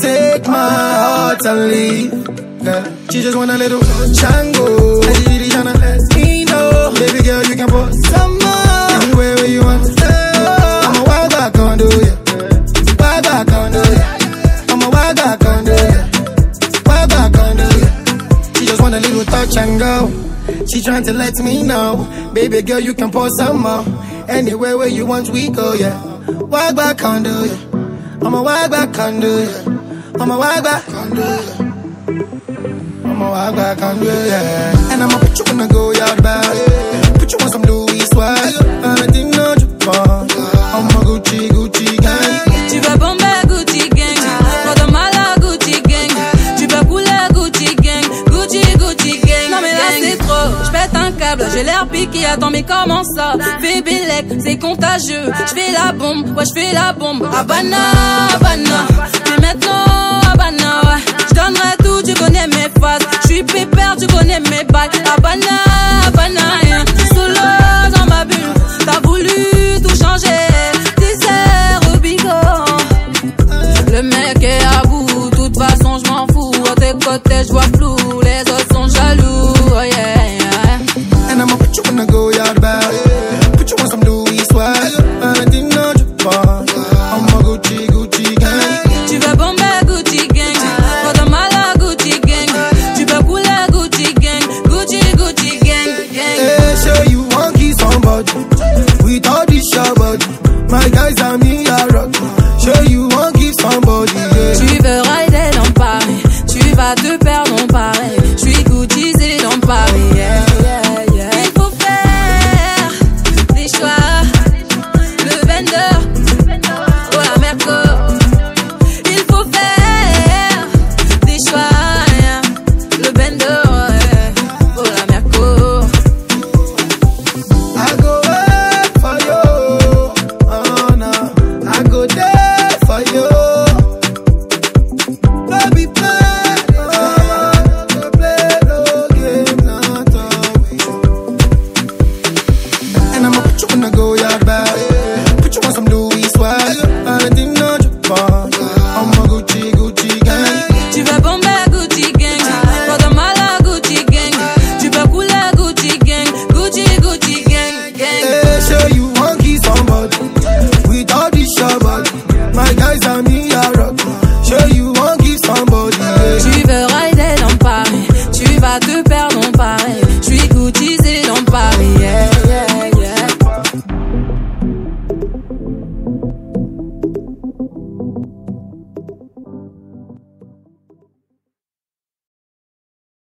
take my heart and leave. Girl, she just want a little chango, and she really tryna let me know, baby girl, you can put some more anywhere where you want. Oh, I'm a wild back on do ya, wild back on do ya, I'm a wild back on do ya. Why back on the She just want a little touch and go. She trying to let me know, baby girl, you can pour some more. Anywhere where you want, we go, yeah. Why back do the I'm a why back do the I'm a why back on the I'm a why back on the yeah. And I'ma put you in go yard bag. Put you on some Louis swag. And I didn't know you want. I'm a Gucci, Gucci gang. Tu veux bomber Gucci gang. Trop de mal à Gucci gang. Tu veux couler Gucci gang. Gucci Gucci gang. Non mais là c'est trop. Je pète un câble. J'ai l'air piqué. Attends mais comment ça? Bébélec C'est contagieux. Je fais la bombe. Ouais je fais la bombe. Habana Tu connais mes bails Habana Habana yeah. Solo dans ma bulle T'as voulu tout changer Tu sais Rubico le mec est à bout, de toute façon je m'en fous. À tes côtés je vois flou, les autres sont jaloux. Oh go Tu veux wanna go your back.